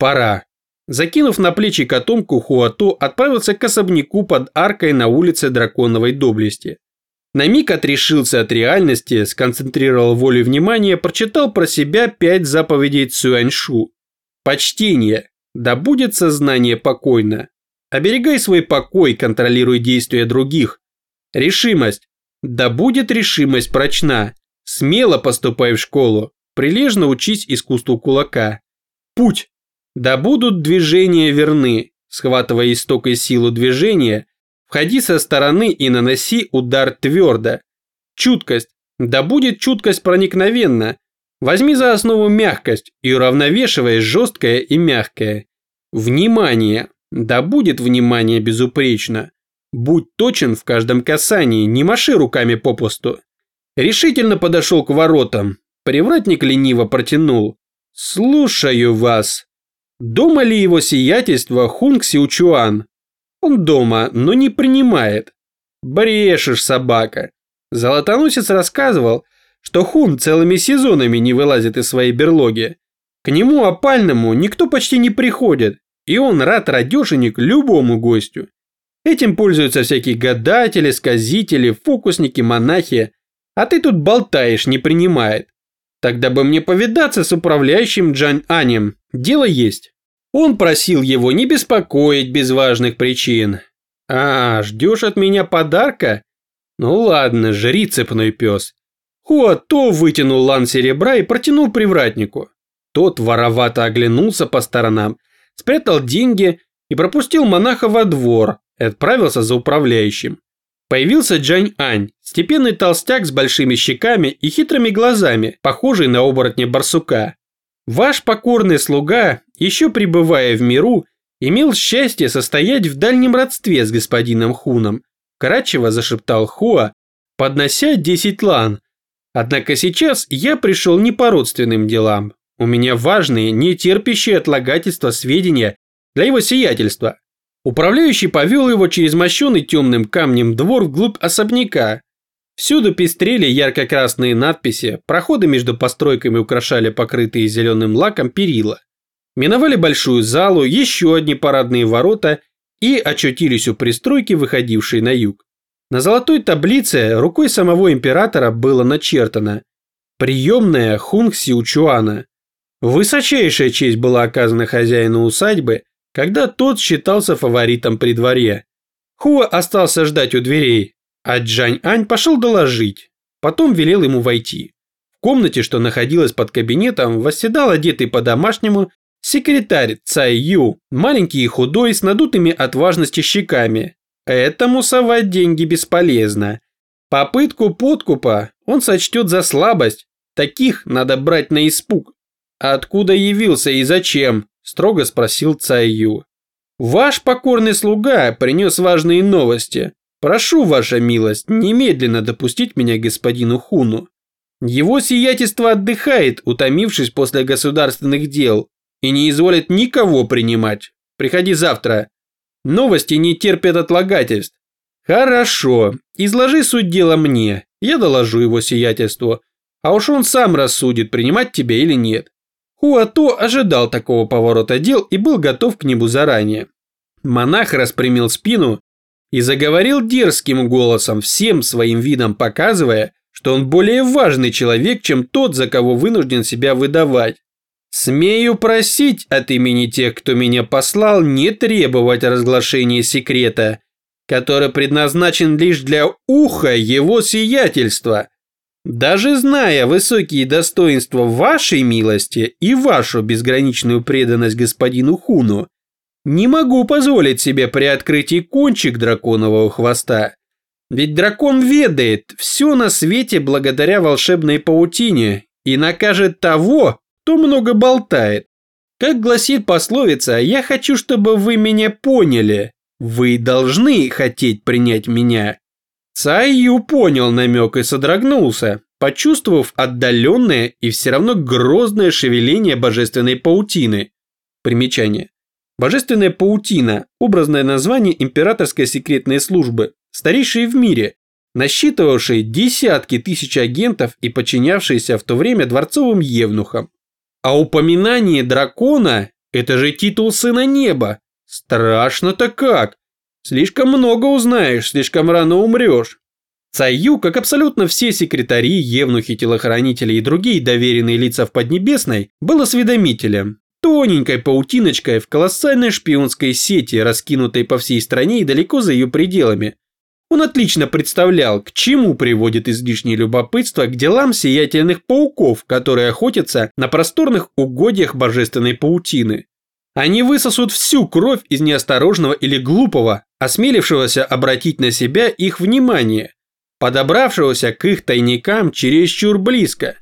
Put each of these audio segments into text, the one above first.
Пора. Закинув на плечи котомку, Хуато отправился к особняку под аркой на улице Драконовой Доблести. На миг отрешился от реальности, сконцентрировал волю внимания, прочитал про себя пять заповедей Цюаньшу. Почтение. Да будет сознание покойно. Оберегай свой покой, контролируй действия других. Решимость. Да будет решимость прочна. Смело поступай в школу. Прилежно учись искусству кулака. Путь. Да будут движения верны. Схватывая исток и силу движения, Входи со стороны и наноси удар твердо. Чуткость. Да будет чуткость проникновенна. Возьми за основу мягкость и уравновешивай жесткое и мягкое. Внимание. Да будет внимание безупречно. Будь точен в каждом касании, не маши руками попусту. Решительно подошел к воротам. Привратник лениво протянул. «Слушаю вас». Дома ли его сиятельство Хунг Сиучуан? Он дома, но не принимает. Брешешь, собака. Золотоносец рассказывал, что Хун целыми сезонами не вылазит из своей берлоги. К нему опальному никто почти не приходит, и он рад радешенек любому гостю. Этим пользуются всякие гадатели, сказители, фокусники, монахи. А ты тут болтаешь, не принимает. Тогда бы мне повидаться с управляющим Джан Анем. Дело есть. Он просил его не беспокоить без важных причин. «А, ждешь от меня подарка? Ну ладно, жри, цепной пес». Хуато вытянул лан серебра и протянул привратнику. Тот воровато оглянулся по сторонам, спрятал деньги и пропустил монаха во двор и отправился за управляющим. Появился Джань Ань, степенный толстяк с большими щеками и хитрыми глазами, похожий на оборотня барсука. Ваш покорный слуга, еще пребывая в миру, имел счастье состоять в дальнем родстве с господином Хуном, кратчево зашептал Хуа, поднося 10 лан. Однако сейчас я пришел не по родственным делам. У меня важные, не терпящие отлагательства сведения для его сиятельства. Управляющий повел его через мощенный темным камнем двор вглубь особняка, Всюду пестрели ярко-красные надписи, проходы между постройками украшали покрытые зеленым лаком перила. Миновали большую залу, еще одни парадные ворота и очутились у пристройки, выходившей на юг. На золотой таблице рукой самого императора было начертано «Приемная Хунг Сиучуана». Высочайшая честь была оказана хозяину усадьбы, когда тот считался фаворитом при дворе. Хуа остался ждать у дверей, а Джань-Ань пошел доложить, потом велел ему войти. В комнате, что находилась под кабинетом, восседал одетый по-домашнему секретарь Цай Ю, маленький и худой, с надутыми от важности щеками. Этому совать деньги бесполезно. Попытку подкупа он сочтет за слабость, таких надо брать на испуг. «Откуда явился и зачем?» – строго спросил Цай Ю. «Ваш покорный слуга принес важные новости. Прошу, ваша милость, немедленно допустить меня к господину Хуну. Его сиятельство отдыхает, утомившись после государственных дел, и не изволит никого принимать. Приходи завтра. Новости не терпят отлагательств. Хорошо, изложи суть дела мне, я доложу его сиятельству, а уж он сам рассудит, принимать тебя или нет. Хуато ожидал такого поворота дел и был готов к нему заранее. Монах распрямил спину и заговорил дерзким голосом, всем своим видом показывая, что он более важный человек, чем тот, за кого вынужден себя выдавать. «Смею просить от имени тех, кто меня послал, не требовать разглашения секрета, который предназначен лишь для уха его сиятельства. Даже зная высокие достоинства вашей милости и вашу безграничную преданность господину Хуну, не могу позволить себе приоткрыть и кончик драконового хвоста. Ведь дракон ведает все на свете благодаря волшебной паутине и накажет того, кто много болтает. Как гласит пословица, я хочу, чтобы вы меня поняли. Вы должны хотеть принять меня. Цай Ю понял намек и содрогнулся, почувствовав отдаленное и все равно грозное шевеление божественной паутины. Примечание. Божественная паутина – образное название императорской секретной службы, старейшей в мире, насчитывавшей десятки тысяч агентов и подчинявшейся в то время дворцовым евнухам. А упоминание дракона Это же титул сына неба. Страшно-то как. Слишком много узнаешь, слишком рано умрешь. Цаю, как абсолютно все секретари, евнухи, телохранители и другие доверенные лица в Поднебесной, был осведомителем. Тоненькой паутиночкой в колоссальной шпионской сети, раскинутой по всей стране и далеко за ее пределами. Он отлично представлял, к чему приводит излишнее любопытство к делам сиятельных пауков, которые охотятся на просторных угодьях божественной паутины. Они высосут всю кровь из неосторожного или глупого, осмелившегося обратить на себя их внимание, подобравшегося к их тайникам чересчур близко.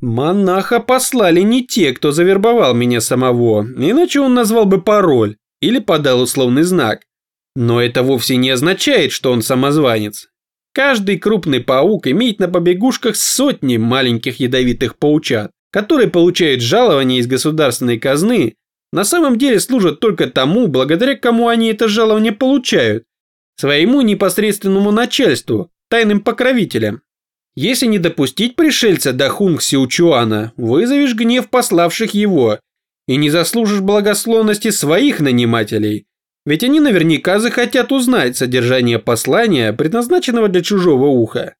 Монаха послали не те, кто завербовал меня самого, иначе он назвал бы пароль или подал условный знак. Но это вовсе не означает, что он самозванец. Каждый крупный паук имеет на побегушках сотни маленьких ядовитых паучат, которые получают жалования из государственной казны, на самом деле служат только тому, благодаря кому они это жалование получают, своему непосредственному начальству, тайным покровителям. Если не допустить пришельца до Хунг Сиучуана, вызовешь гнев пославших его и не заслужишь благословности своих нанимателей, ведь они наверняка захотят узнать содержание послания, предназначенного для чужого уха.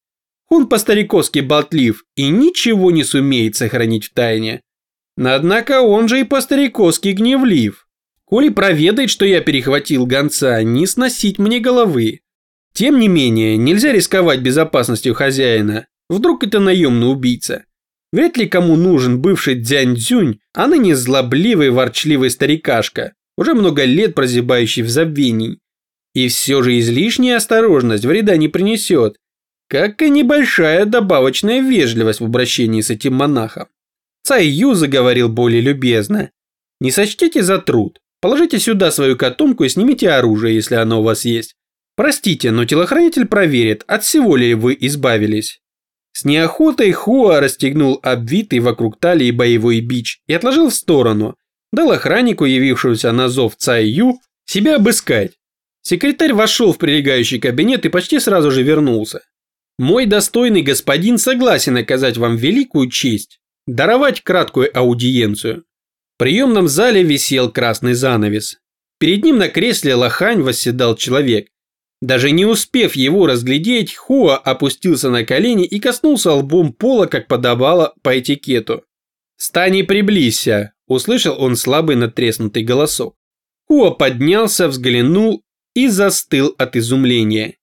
Он по-стариковски болтлив и ничего не сумеет сохранить в тайне. Однако он же и по-стариковски гневлив. Коли проведает, что я перехватил гонца, не сносить мне головы. Тем не менее, нельзя рисковать безопасностью хозяина. Вдруг это наемный убийца. Вряд ли кому нужен бывший Дзянь-Дзюнь, а ныне злобливый ворчливый старикашка, уже много лет прозябающий в забвении. И все же излишняя осторожность вреда не принесет, как и небольшая добавочная вежливость в обращении с этим монахом. Цай Ю заговорил более любезно. «Не сочтите за труд. Положите сюда свою котомку и снимите оружие, если оно у вас есть. Простите, но телохранитель проверит, от всего ли вы избавились». С неохотой Хуа расстегнул обвитый вокруг талии боевой бич и отложил в сторону. Дал охраннику, явившемуся на зов Цай Ю, себя обыскать. Секретарь вошел в прилегающий кабинет и почти сразу же вернулся. «Мой достойный господин согласен оказать вам великую честь даровать краткую аудиенцию. В приемном зале висел красный занавес. Перед ним на кресле лохань восседал человек. Даже не успев его разглядеть, Хуа опустился на колени и коснулся лбом пола, как подобало по этикету. «Стань и приблизься», – услышал он слабый натреснутый голосок. Хуа поднялся, взглянул и застыл от изумления.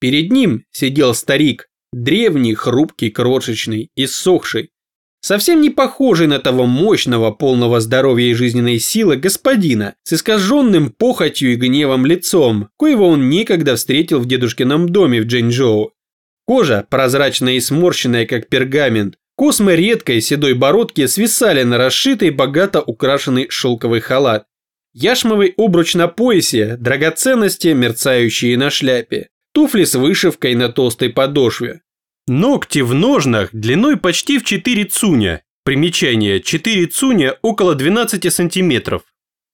Перед ним сидел старик, древний, хрупкий, крошечный, иссохший, совсем не похожий на того мощного, полного здоровья и жизненной силы господина с искаженным похотью и гневом лицом, коего он некогда встретил в дедушкином доме в Джэньчжоу. Кожа, прозрачная и сморщенная, как пергамент, космы редкой седой бородки свисали на расшитый, богато украшенный шелковый халат. Яшмовый обруч на поясе, драгоценности, мерцающие на шляпе, туфли с вышивкой на толстой подошве, Ногти в ножнах длиной почти в 4 цуня. Примечание, 4 цуня около 12 сантиметров.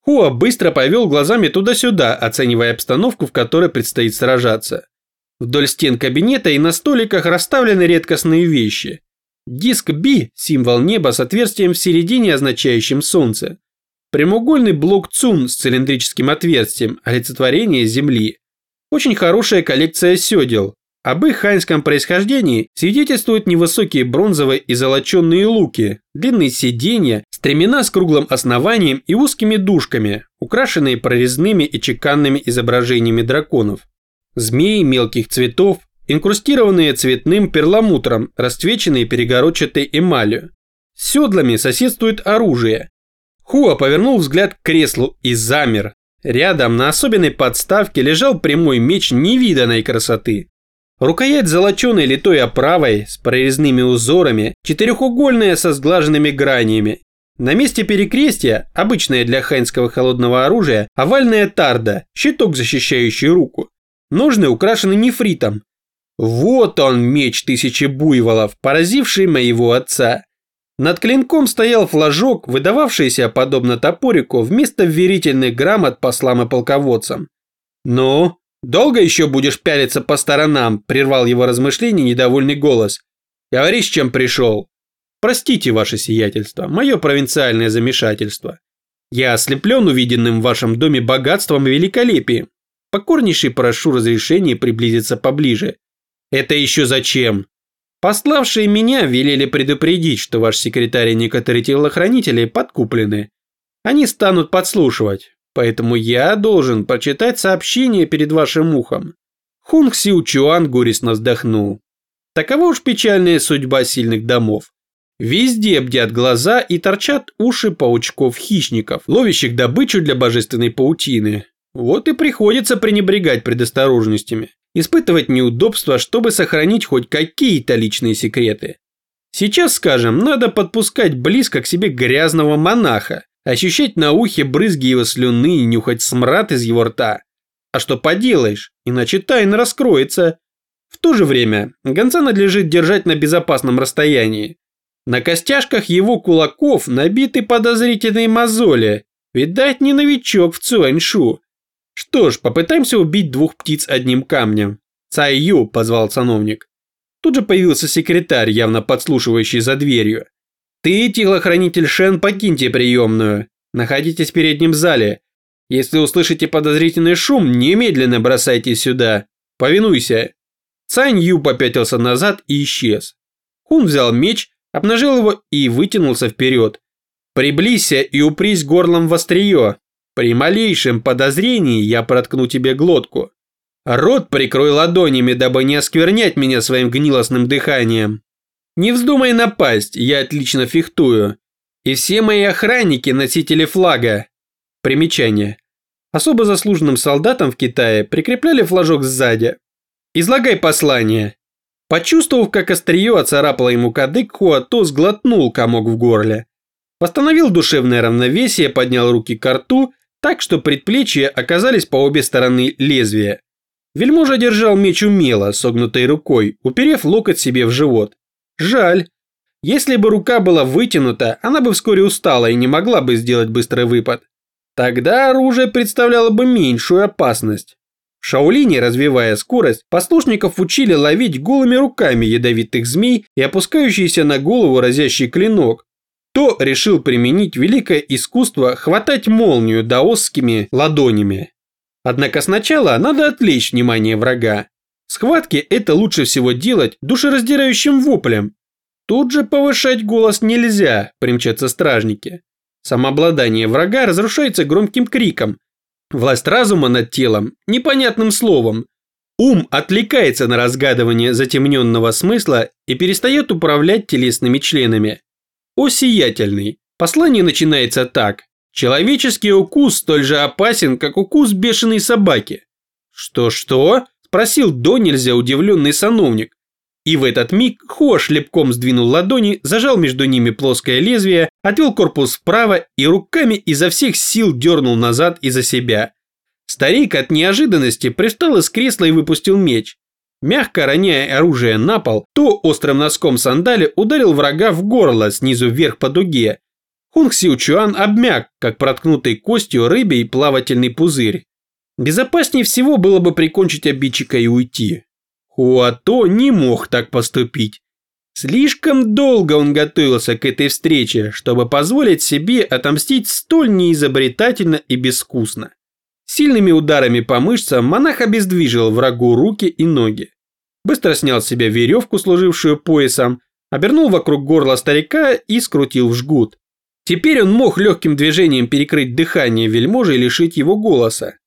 Хуа быстро повел глазами туда-сюда, оценивая обстановку, в которой предстоит сражаться. Вдоль стен кабинета и на столиках расставлены редкостные вещи. Диск B – символ неба с отверстием в середине, означающим солнце. Прямоугольный блок ЦУН с цилиндрическим отверстием – олицетворение Земли. Очень хорошая коллекция седел, об их ханьском происхождении свидетельствуют невысокие бронзовые и золоченные луки, длинные сиденья, стремена с круглым основанием и узкими дужками, украшенные прорезными и чеканными изображениями драконов. Змеи мелких цветов, инкрустированные цветным перламутром, расцвеченные перегородчатой эмалью. С седлами соседствует оружие. Хуа повернул взгляд к креслу и замер. Рядом на особенной подставке лежал прямой меч невиданной красоты. Рукоять золоченой литой оправой с прорезными узорами, четырехугольная со сглаженными гранями. На месте перекрестия, обычное для хайнского холодного оружия, овальная тарда, щиток, защищающий руку. Ножны украшены нефритом. Вот он, меч тысячи буйволов, поразивший моего отца. Над клинком стоял флажок, выдававшийся, подобно топорику, вместо верительных грамот послам и полководцам. «Ну, «Долго еще будешь пялиться по сторонам?» – прервал его размышление недовольный голос. «Говори, с чем пришел». «Простите, ваше сиятельство, мое провинциальное замешательство. Я ослеплен увиденным в вашем доме богатством и великолепием. Покорнейший прошу разрешения приблизиться поближе. Это еще зачем? Пославшие меня велели предупредить, что ваш секретарь и некоторые телохранители подкуплены. Они станут подслушивать, поэтому я должен прочитать сообщение перед вашим ухом. Хунг Сиу Чуан горестно вздохнул. Такова уж печальная судьба сильных домов. Везде бдят глаза и торчат уши паучков-хищников, ловящих добычу для божественной паутины. Вот и приходится пренебрегать предосторожностями испытывать неудобства, чтобы сохранить хоть какие-то личные секреты. Сейчас, скажем, надо подпускать близко к себе грязного монаха, ощущать на ухе брызги его слюны и нюхать смрад из его рта. А что поделаешь, иначе тайна раскроется. В то же время гонца надлежит держать на безопасном расстоянии. На костяшках его кулаков набиты подозрительные мозоли. Видать, не новичок в Цюаньшу. Что ж, попытаемся убить двух птиц одним камнем. Цай Ю позвал сановник. Тут же появился секретарь, явно подслушивающий за дверью. Ты, телохранитель Шен, покиньте приемную. Находитесь в переднем зале. Если услышите подозрительный шум, немедленно бросайте сюда. Повинуйся. Цань Ю попятился назад и исчез. Хун взял меч, обнажил его и вытянулся вперед. Приблизься и упрись горлом в острие. При малейшем подозрении я проткну тебе глотку. Рот прикрой ладонями, дабы не осквернять меня своим гнилостным дыханием. Не вздумай напасть, я отлично фехтую. И все мои охранники – носители флага. Примечание. Особо заслуженным солдатам в Китае прикрепляли флажок сзади. Излагай послание. Почувствовав, как острие оцарапало ему кадык, Хуато сглотнул комок в горле. Восстановил душевное равновесие, поднял руки к рту так что предплечья оказались по обе стороны лезвия. Вельможа держал меч умело, согнутой рукой, уперев локоть себе в живот. Жаль. Если бы рука была вытянута, она бы вскоре устала и не могла бы сделать быстрый выпад. Тогда оружие представляло бы меньшую опасность. В Шаолине, развивая скорость, послушников учили ловить голыми руками ядовитых змей и опускающийся на голову разящий клинок, кто решил применить великое искусство хватать молнию даосскими ладонями. Однако сначала надо отвлечь внимание врага. В схватке это лучше всего делать душераздирающим воплем. Тут же повышать голос нельзя, примчатся стражники. Самообладание врага разрушается громким криком. Власть разума над телом – непонятным словом. Ум отвлекается на разгадывание затемненного смысла и перестает управлять телесными членами. «О сиятельный!» Послание начинается так. Человеческий укус столь же опасен, как укус бешеной собаки. «Что-что?» – спросил до нельзя удивленный сановник. И в этот миг Хуа шлепком сдвинул ладони, зажал между ними плоское лезвие, отвел корпус вправо и руками изо всех сил дернул назад и за себя. Старик от неожиданности пристал из кресла и выпустил меч. Мягко роняя оружие на пол, то острым носком сандали ударил врага в горло снизу вверх по дуге. Хунг Сиу Чуан обмяк, как проткнутый костью рыбий плавательный пузырь. Безопаснее всего было бы прикончить обидчика и уйти. Хуато не мог так поступить. Слишком долго он готовился к этой встрече, чтобы позволить себе отомстить столь неизобретательно и безвкусно. Сильными ударами по мышцам монах обездвижил врагу руки и ноги. Быстро снял с себя веревку, служившую поясом, обернул вокруг горла старика и скрутил в жгут. Теперь он мог легким движением перекрыть дыхание вельможи и лишить его голоса.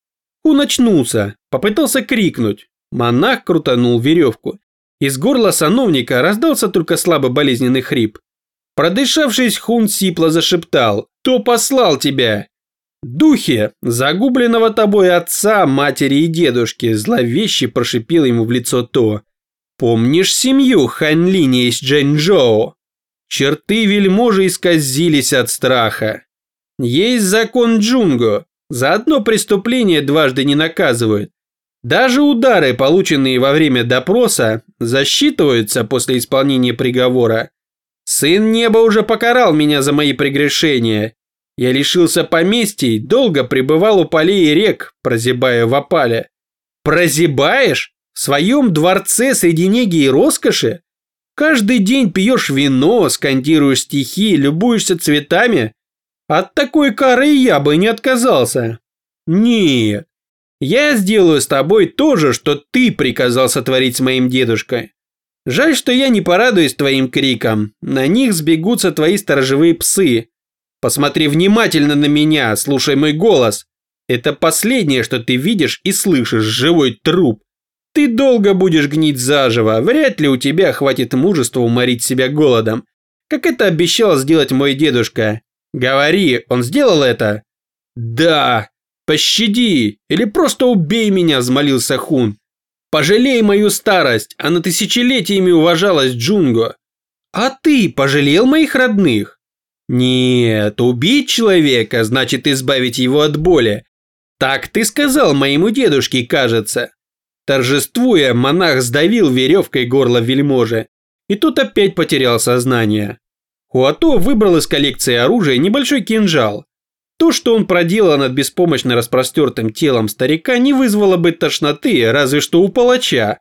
Он очнулся, попытался крикнуть. Монах крутанул веревку. Из горла сановника раздался только слабо болезненный хрип. Продышавшись, Хун сипло зашептал «Кто послал тебя?» «Духи загубленного тобой отца, матери и дедушки!» зловеще прошипел ему в лицо то. «Помнишь семью Ханлини из Джэньчжоу?» Черты вельможи исказились от страха. Есть закон Джунго. За одно преступление дважды не наказывают. Даже удары, полученные во время допроса, засчитываются после исполнения приговора. Сын неба уже покарал меня за мои прегрешения, я лишился поместий, долго пребывал у полей и рек, прозябая в опале. Прозябаешь? В своем дворце среди неги и роскоши? Каждый день пьешь вино, скандируешь стихи, любуешься цветами? От такой кары я бы не отказался. Нет, я сделаю с тобой то же, что ты приказал сотворить с моим дедушкой. Жаль, что я не порадуюсь твоим крикам. На них сбегутся твои сторожевые псы. Посмотри внимательно на меня, слушай мой голос. Это последнее, что ты видишь и слышишь, живой труп. Ты долго будешь гнить заживо, вряд ли у тебя хватит мужества уморить себя голодом, как это обещал сделать мой дедушка. Говори, он сделал это? Да. Пощади или просто убей меня, взмолился Хун. Пожалей мою старость, она тысячелетиями уважалась Джунго. А ты пожалел моих родных? Нет, убить человека значит избавить его от боли. Так ты сказал моему дедушке, кажется. Торжествуя, монах сдавил веревкой горло вельможи, и тут опять потерял сознание. Хуато выбрал из коллекции оружия небольшой кинжал. То, что он проделал над беспомощно распростертым телом старика, не вызвало бы тошноты, разве что у палача.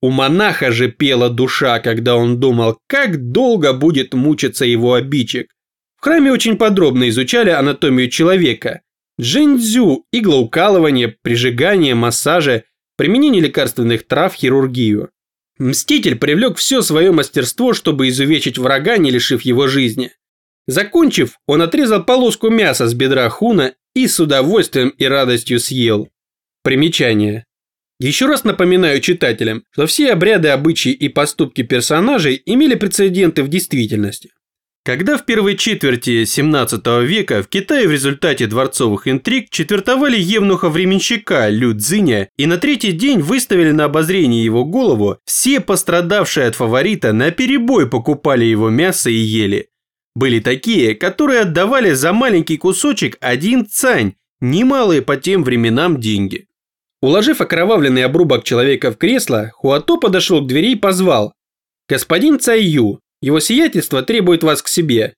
У монаха же пела душа, когда он думал, как долго будет мучиться его обидчик. В храме очень подробно изучали анатомию человека. Джиндзю, иглоукалывание, прижигание, массажи, применение лекарственных трав, хирургию. Мститель привлек все свое мастерство, чтобы изувечить врага, не лишив его жизни. Закончив, он отрезал полоску мяса с бедра Хуна и с удовольствием и радостью съел. Примечание. Еще раз напоминаю читателям, что все обряды, обычаи и поступки персонажей имели прецеденты в действительности. Когда в первой четверти 17 века в Китае в результате дворцовых интриг четвертовали евнуха-временщика Лю Цзиня и на третий день выставили на обозрение его голову, все пострадавшие от фаворита на перебой покупали его мясо и ели. Были такие, которые отдавали за маленький кусочек один цань, немалые по тем временам деньги. Уложив окровавленный обрубок человека в кресло, Хуато подошел к двери и позвал. «Господин Цайю, его сиятельство требует вас к себе.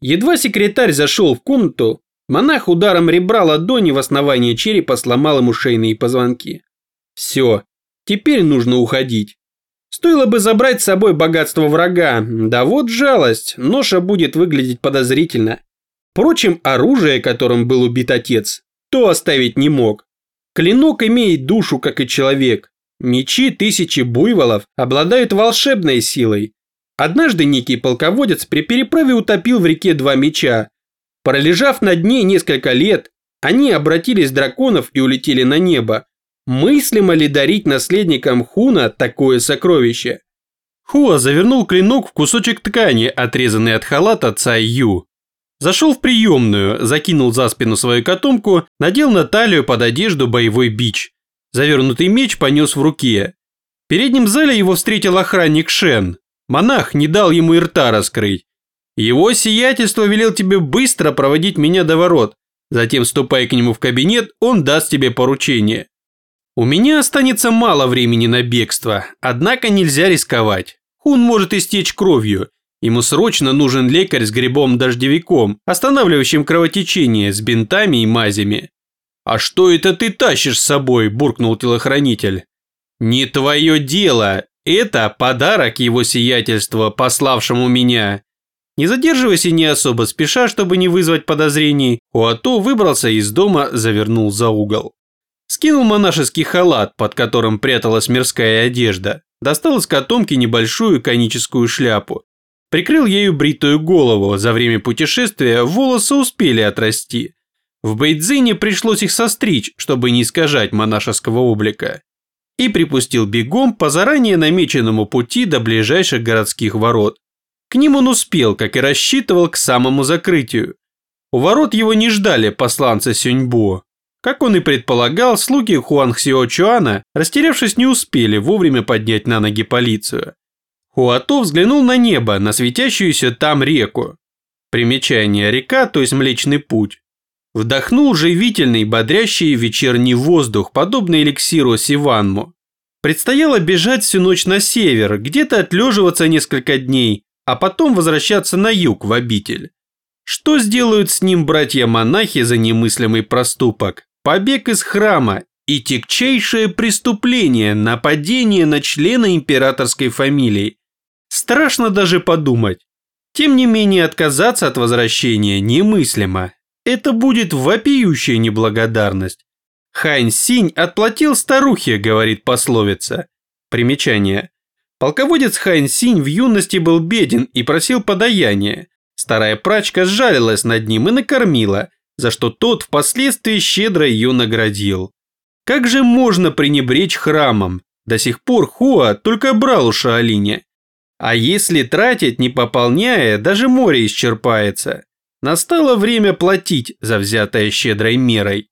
Едва секретарь зашел в комнату, монах ударом ребра ладони в основании черепа сломал ему шейные позвонки. Все, теперь нужно уходить. Стоило бы забрать с собой богатство врага, да вот жалость, ноша будет выглядеть подозрительно. Впрочем, оружие, которым был убит отец, то оставить не мог. Клинок имеет душу, как и человек. Мечи тысячи буйволов обладают волшебной силой, Однажды некий полководец при переправе утопил в реке два меча. Пролежав на дне несколько лет, они обратились драконов и улетели на небо. Мыслимо ли дарить наследникам Хуна такое сокровище? Хуа завернул клинок в кусочек ткани, отрезанный от халата Цай Ю. Зашел в приемную, закинул за спину свою котомку, надел на талию под одежду боевой бич. Завернутый меч понес в руке. В переднем зале его встретил охранник Шен. Монах не дал ему и рта раскрыть. Его сиятельство велел тебе быстро проводить меня до ворот. Затем, ступай к нему в кабинет, он даст тебе поручение. У меня останется мало времени на бегство, однако нельзя рисковать. Хун может истечь кровью. Ему срочно нужен лекарь с грибом-дождевиком, останавливающим кровотечение, с бинтами и мазями. «А что это ты тащишь с собой?» – буркнул телохранитель. «Не твое дело. Это подарок его сиятельства, пославшему меня. Не задерживаясь и не особо спеша, чтобы не вызвать подозрений, Уато выбрался из дома, завернул за угол. Скинул монашеский халат, под которым пряталась мирская одежда, достал из котомки небольшую коническую шляпу, прикрыл ею бритую голову, за время путешествия волосы успели отрасти. В Бейдзине пришлось их состричь, чтобы не искажать монашеского облика и припустил бегом по заранее намеченному пути до ближайших городских ворот. К ним он успел, как и рассчитывал, к самому закрытию. У ворот его не ждали посланцы Сюньбо. Как он и предполагал, слуги Хуан Хсио Чуана, растерявшись, не успели вовремя поднять на ноги полицию. Хуато взглянул на небо, на светящуюся там реку. Примечание река, то есть Млечный Путь. Вдохнул живительный, бодрящий вечерний воздух, подобный эликсиру Сиванму. Предстояло бежать всю ночь на север, где-то отлеживаться несколько дней, а потом возвращаться на юг в обитель. Что сделают с ним братья-монахи за немыслимый проступок? Побег из храма и тягчайшее преступление – нападение на члена императорской фамилии. Страшно даже подумать. Тем не менее, отказаться от возвращения немыслимо. Это будет вопиющая неблагодарность. Хань Синь отплатил старухе, говорит пословица. Примечание. Полководец Хань Синь в юности был беден и просил подаяния. Старая прачка сжалилась над ним и накормила, за что тот впоследствии щедро ее наградил. Как же можно пренебречь храмом? До сих пор Хуа только брал у Шаолиня. А если тратить, не пополняя, даже море исчерпается. Настало время платить за взятое щедрой мерой.